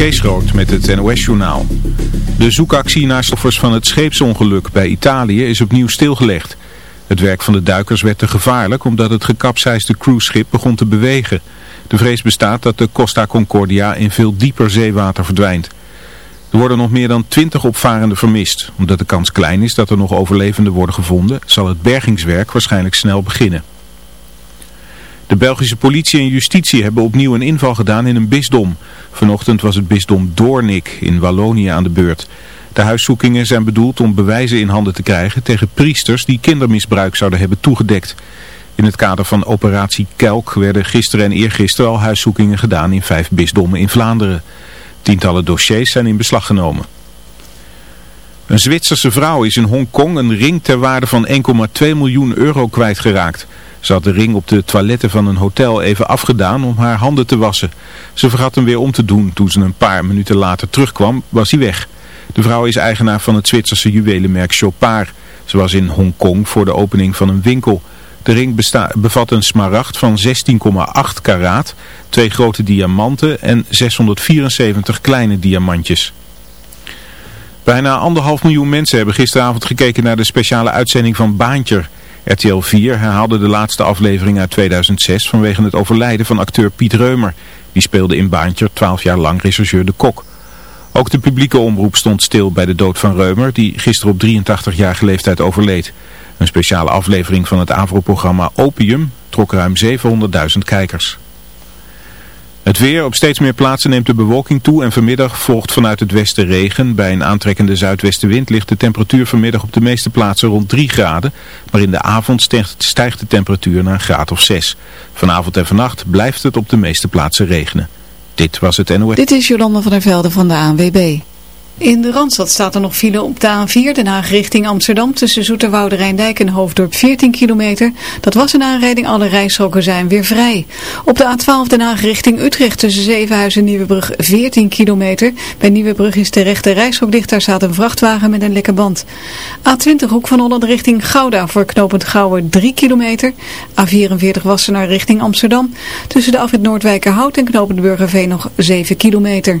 Kees met het NOS-journaal. De zoekactie naar stoffers van het scheepsongeluk bij Italië is opnieuw stilgelegd. Het werk van de duikers werd te gevaarlijk omdat het gekapseisde cruiseschip begon te bewegen. De vrees bestaat dat de Costa Concordia in veel dieper zeewater verdwijnt. Er worden nog meer dan 20 opvarenden vermist. Omdat de kans klein is dat er nog overlevenden worden gevonden, zal het bergingswerk waarschijnlijk snel beginnen. De Belgische politie en justitie hebben opnieuw een inval gedaan in een bisdom. Vanochtend was het bisdom Doornik in Wallonië aan de beurt. De huiszoekingen zijn bedoeld om bewijzen in handen te krijgen tegen priesters die kindermisbruik zouden hebben toegedekt. In het kader van operatie Kelk werden gisteren en eergisteren al huiszoekingen gedaan in vijf bisdommen in Vlaanderen. Tientallen dossiers zijn in beslag genomen. Een Zwitserse vrouw is in Hongkong een ring ter waarde van 1,2 miljoen euro kwijtgeraakt. Ze had de ring op de toiletten van een hotel even afgedaan om haar handen te wassen. Ze vergat hem weer om te doen. Toen ze een paar minuten later terugkwam, was hij weg. De vrouw is eigenaar van het Zwitserse juwelenmerk Chopard. Ze was in Hongkong voor de opening van een winkel. De ring bevat een smaragd van 16,8 karaat, twee grote diamanten en 674 kleine diamantjes. Bijna anderhalf miljoen mensen hebben gisteravond gekeken naar de speciale uitzending van Baantjer. RTL 4 herhaalde de laatste aflevering uit 2006 vanwege het overlijden van acteur Piet Reumer. Die speelde in Baantjer 12 jaar lang rechercheur De Kok. Ook de publieke omroep stond stil bij de dood van Reumer, die gisteren op 83-jarige leeftijd overleed. Een speciale aflevering van het AVRO-programma Opium trok ruim 700.000 kijkers. Het weer op steeds meer plaatsen neemt de bewolking toe en vanmiddag volgt vanuit het westen regen. Bij een aantrekkende zuidwestenwind ligt de temperatuur vanmiddag op de meeste plaatsen rond 3 graden. Maar in de avond stijgt de temperatuur naar een graad of 6. Vanavond en vannacht blijft het op de meeste plaatsen regenen. Dit was het NOS. Dit is Jolanda van der Velde van de ANWB. In de Randstad staat er nog file op de A4, Den Haag richting Amsterdam, tussen Zoeterwoude Rijndijk en Hoofddorp 14 kilometer. Dat was een aanrijding, alle rijstroken zijn weer vrij. Op de A12 Den Haag richting Utrecht tussen Zevenhuizen en Nieuwebrug 14 kilometer. Bij Nieuwebrug is de rechte rijstrook dicht, daar staat een vrachtwagen met een lekke band. A20 Hoek van Holland richting Gouda voor knooppunt Gouwen 3 kilometer. A44 Wassenaar richting Amsterdam, tussen de afrit Noordwijkerhout en knooppunt Burgerveen nog 7 kilometer.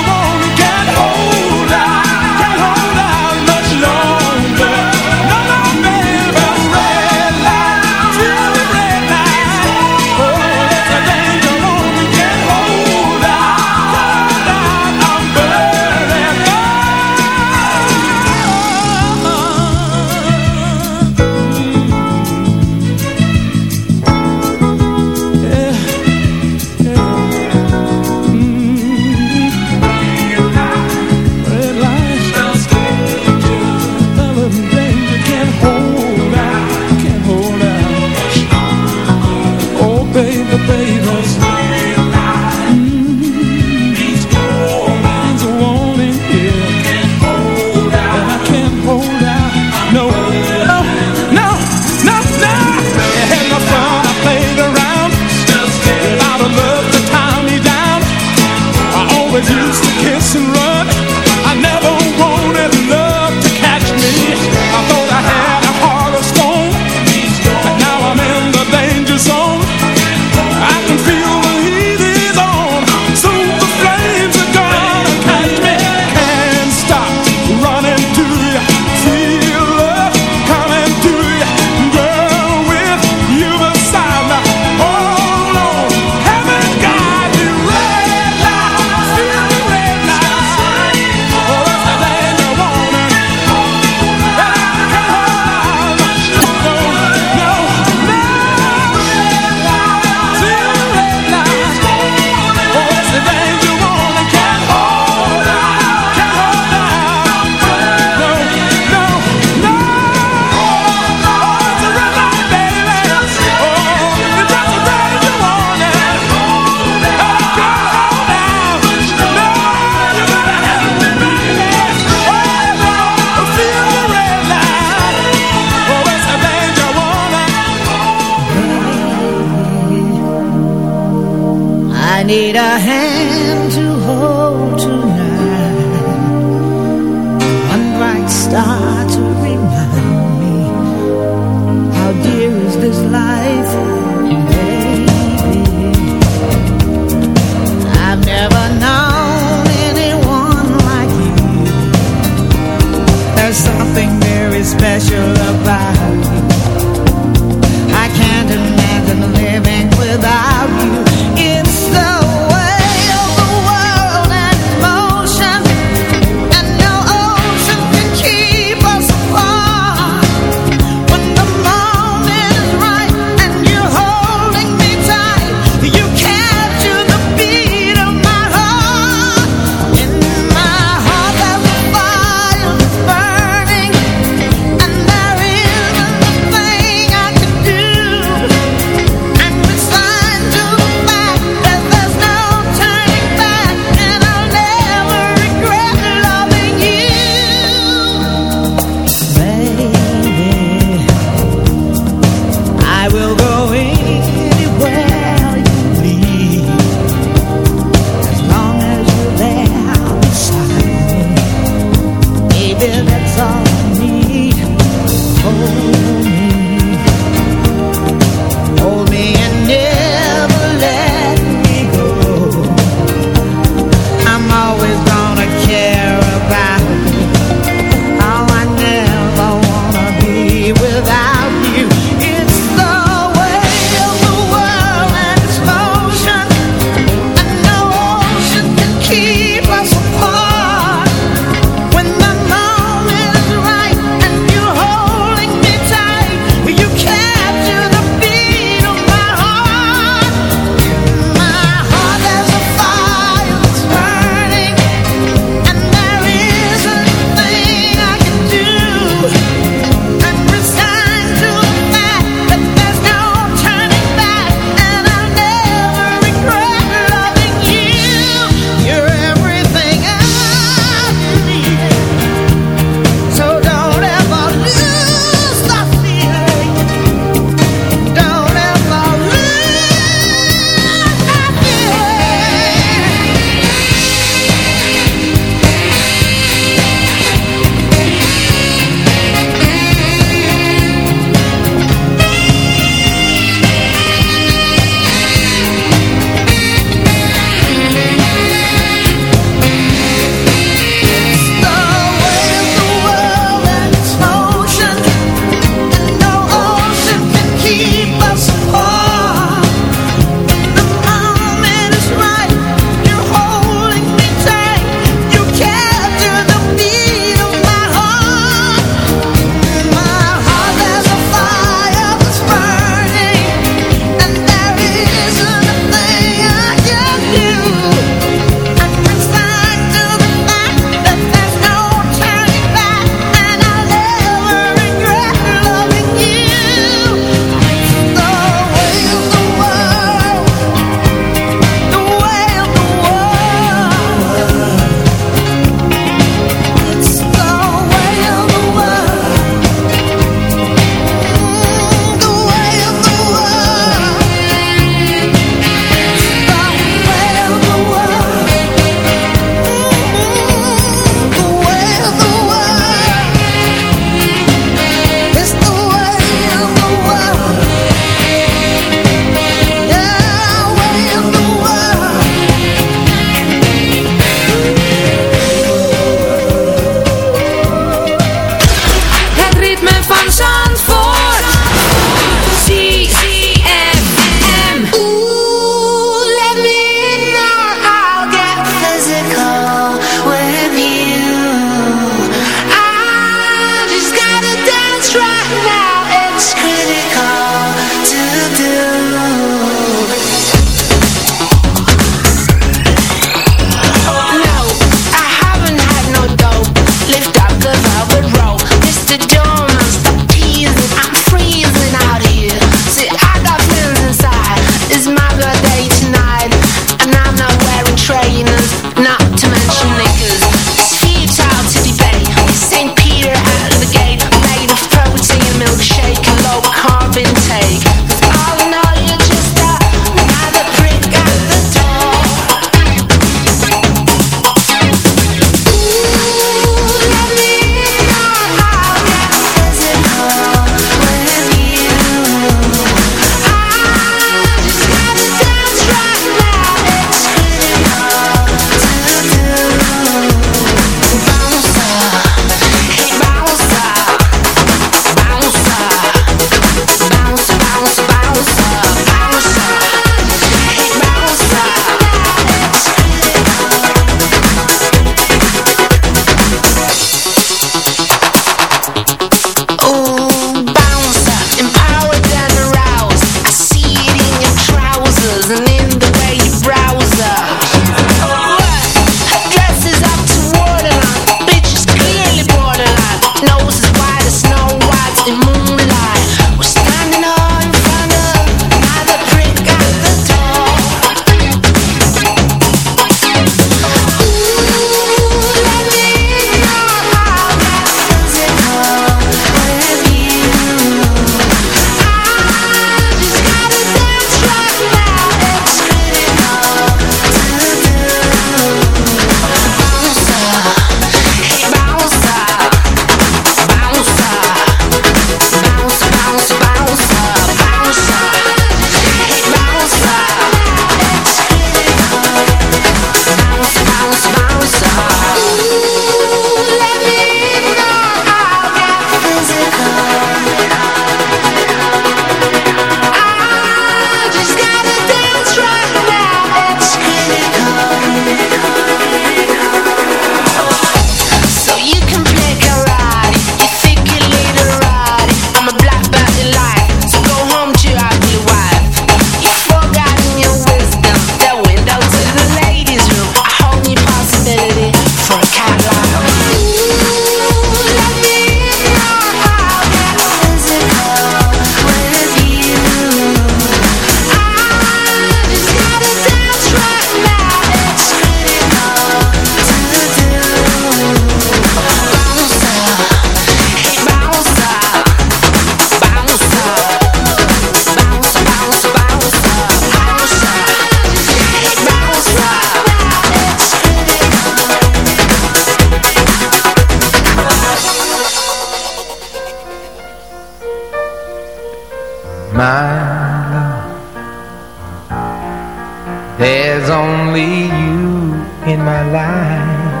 my life.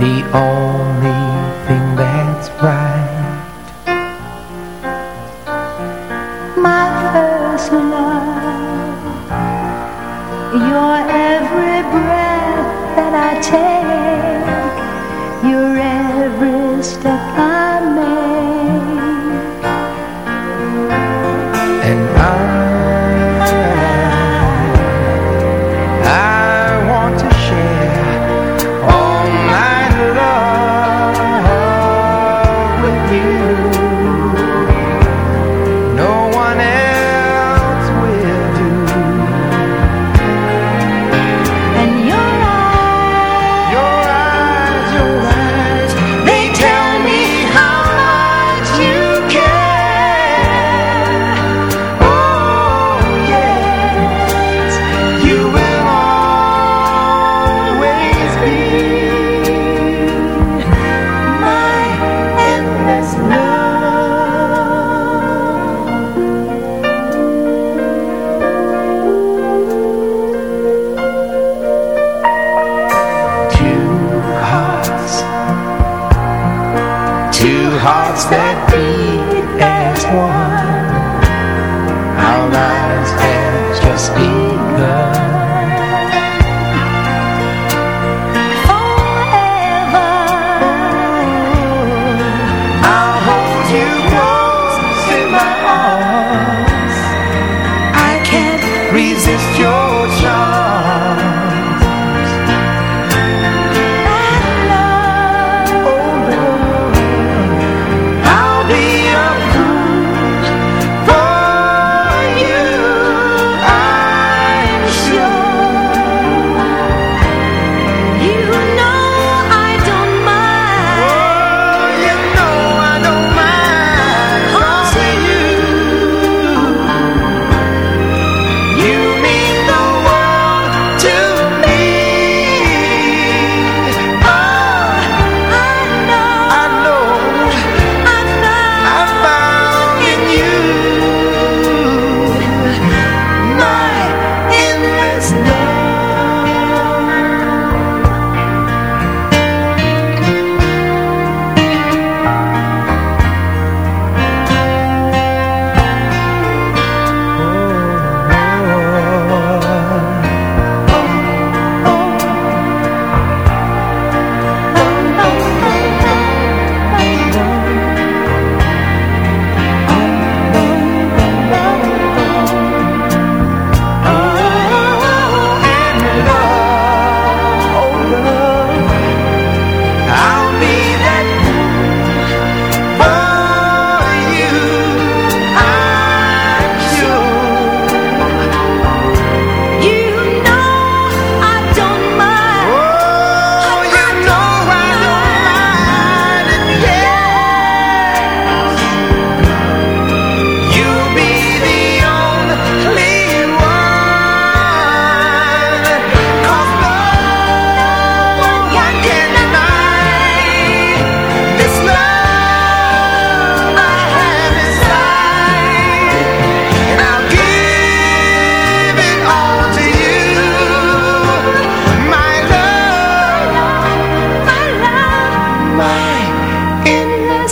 The only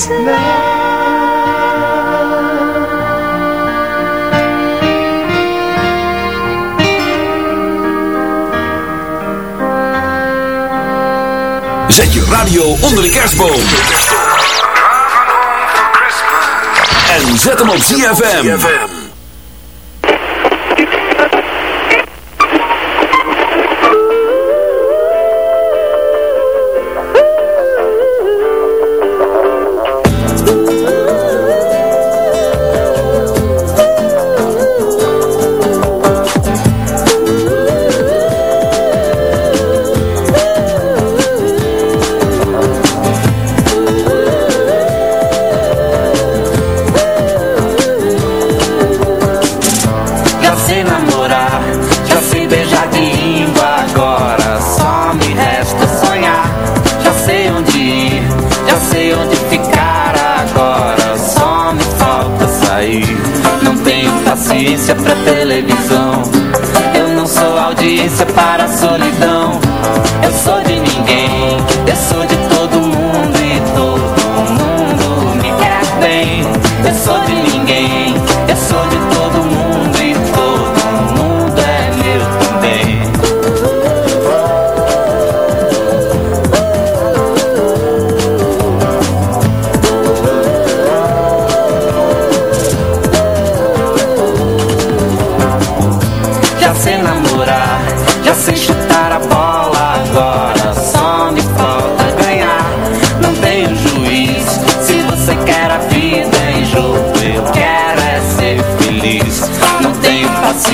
Zet je radio onder de kerstboom. En zet hem op ZFM.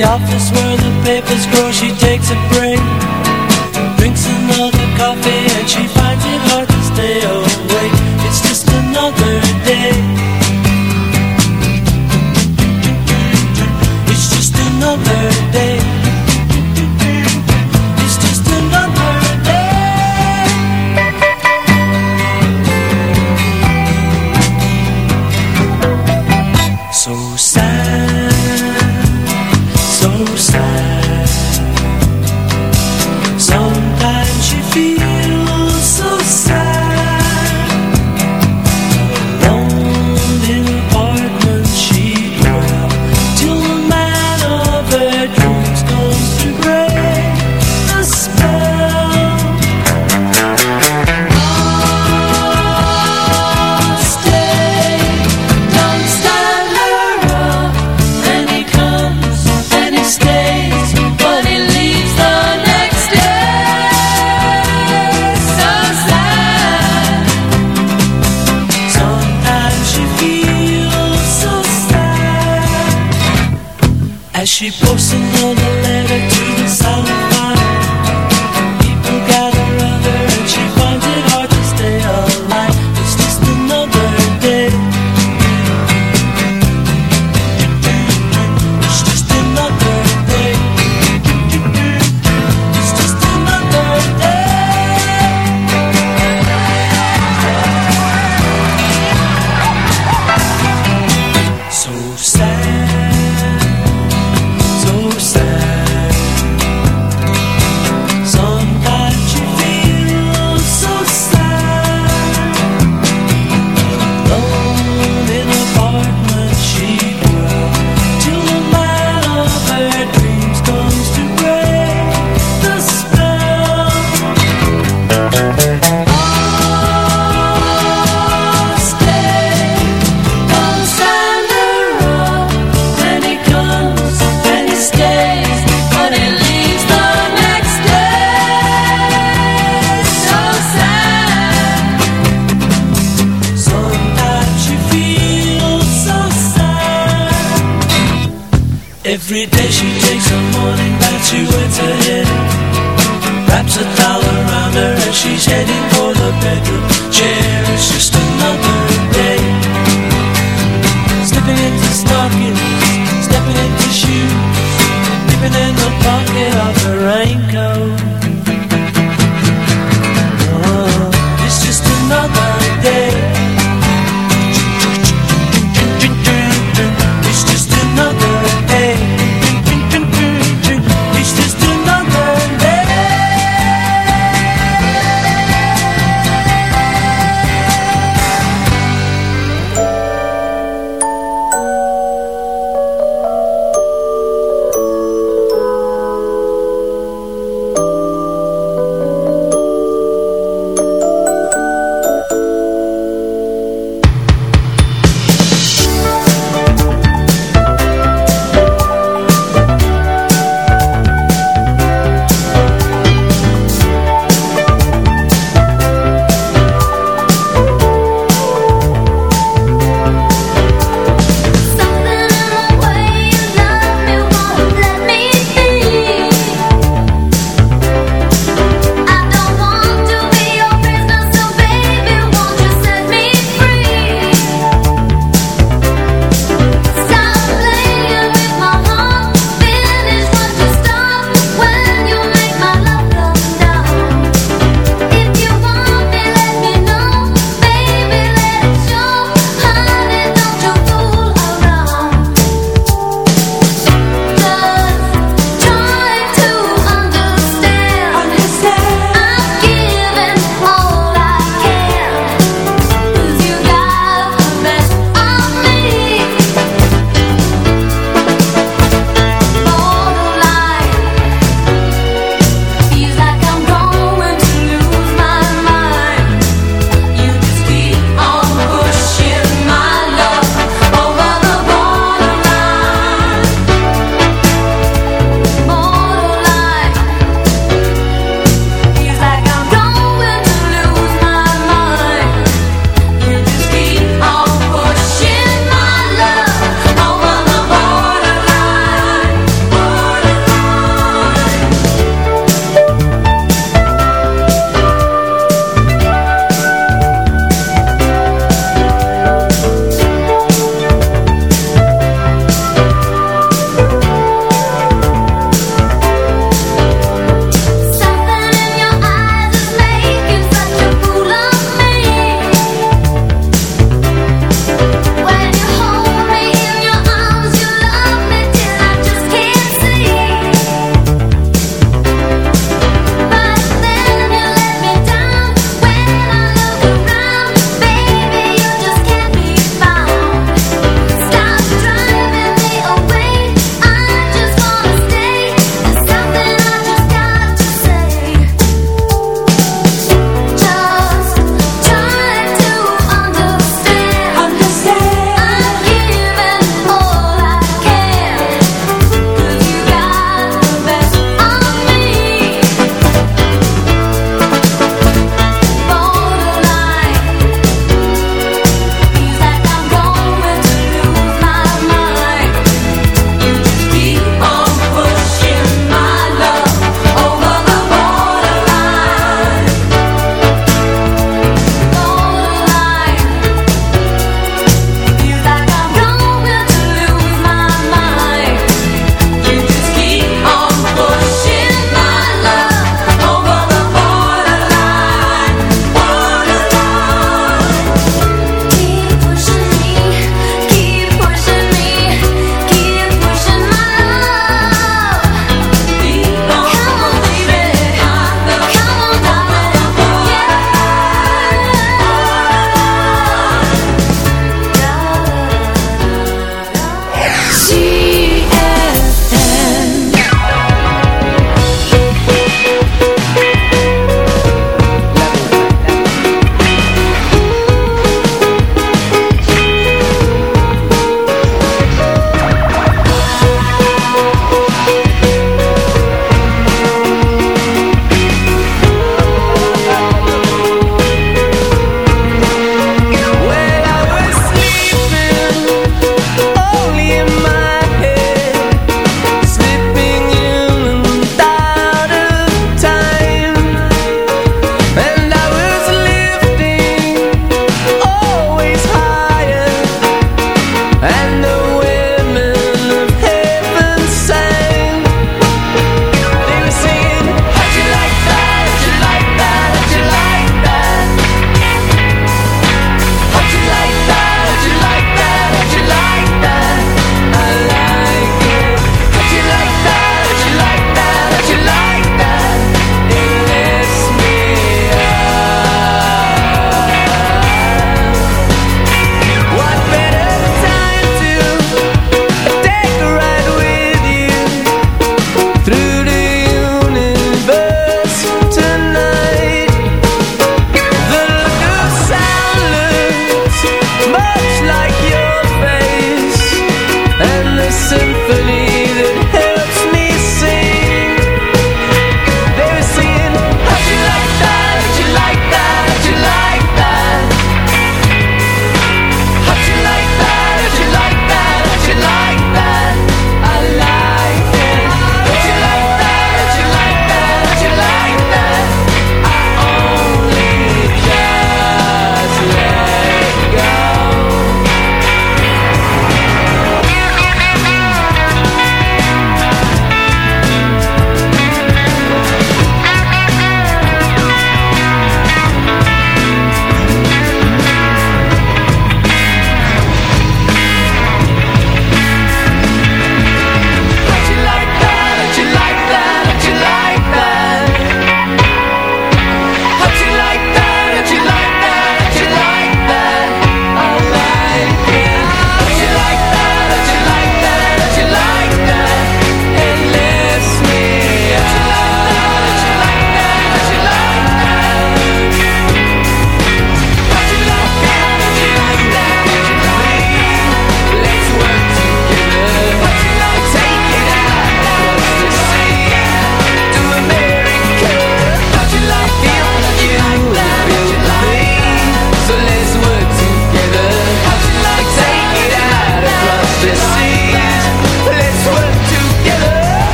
the office where the papers grow. She takes a break Drinks another coffee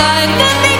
Like the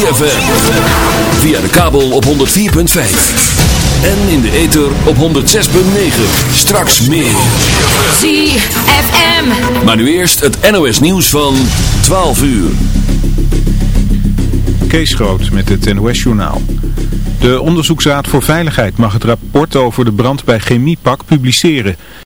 ZFM. Via de kabel op 104.5. En in de ether op 106.9. Straks meer. ZFM. Maar nu eerst het NOS nieuws van 12 uur. Kees Groot met het NOS-journaal. De Onderzoeksraad voor Veiligheid mag het rapport over de brand bij Chemiepak publiceren.